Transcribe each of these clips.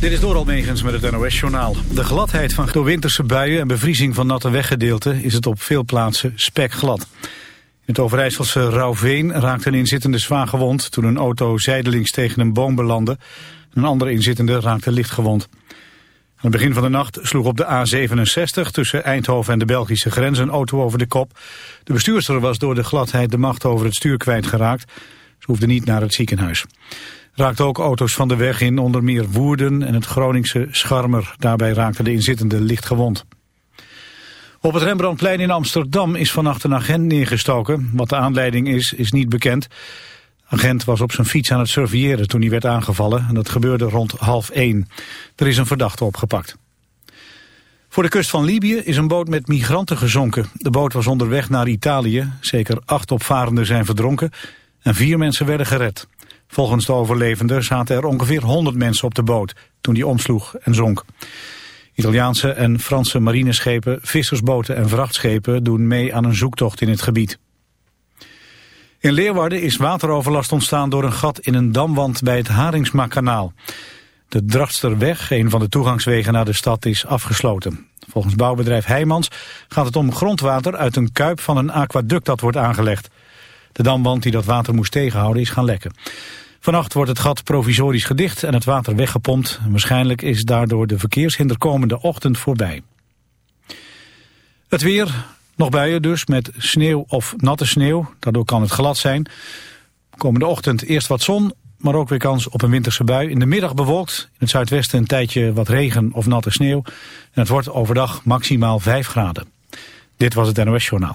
Dit is Doral Megens met het NOS-journaal. De gladheid van door winterse buien en bevriezing van natte weggedeelten... is het op veel plaatsen spekglad. In het Overijsselse Rauwveen raakte een inzittende zwaar gewond... toen een auto zijdelings tegen een boom belandde. Een andere inzittende raakte licht gewond. Aan het begin van de nacht sloeg op de A67 tussen Eindhoven en de Belgische grens een auto over de kop. De bestuurster was door de gladheid de macht over het stuur kwijtgeraakt. Ze hoefde niet naar het ziekenhuis. Raakte ook auto's van de weg in, onder meer Woerden en het Groningse Scharmer. Daarbij raakte de inzittende licht gewond. Op het Rembrandtplein in Amsterdam is vannacht een agent neergestoken. Wat de aanleiding is, is niet bekend. agent was op zijn fiets aan het surveilleren toen hij werd aangevallen. En dat gebeurde rond half één. Er is een verdachte opgepakt. Voor de kust van Libië is een boot met migranten gezonken. De boot was onderweg naar Italië. Zeker acht opvarenden zijn verdronken en vier mensen werden gered. Volgens de overlevenden zaten er ongeveer 100 mensen op de boot toen die omsloeg en zonk. Italiaanse en Franse marineschepen, vissersboten en vrachtschepen doen mee aan een zoektocht in het gebied. In Leeuwarden is wateroverlast ontstaan door een gat in een damwand bij het Haringsmakanaal. De Drachtsterweg, een van de toegangswegen naar de stad, is afgesloten. Volgens bouwbedrijf Heijmans gaat het om grondwater uit een kuip van een aquaduct dat wordt aangelegd. De damwand die dat water moest tegenhouden is gaan lekken. Vannacht wordt het gat provisorisch gedicht en het water weggepompt. Waarschijnlijk is daardoor de verkeershinder komende ochtend voorbij. Het weer, nog buien dus, met sneeuw of natte sneeuw. Daardoor kan het glad zijn. Komende ochtend eerst wat zon, maar ook weer kans op een winterse bui. In de middag bewolkt, in het zuidwesten een tijdje wat regen of natte sneeuw. En het wordt overdag maximaal 5 graden. Dit was het NOS Journaal.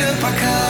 Eu acaba.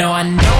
No, I know.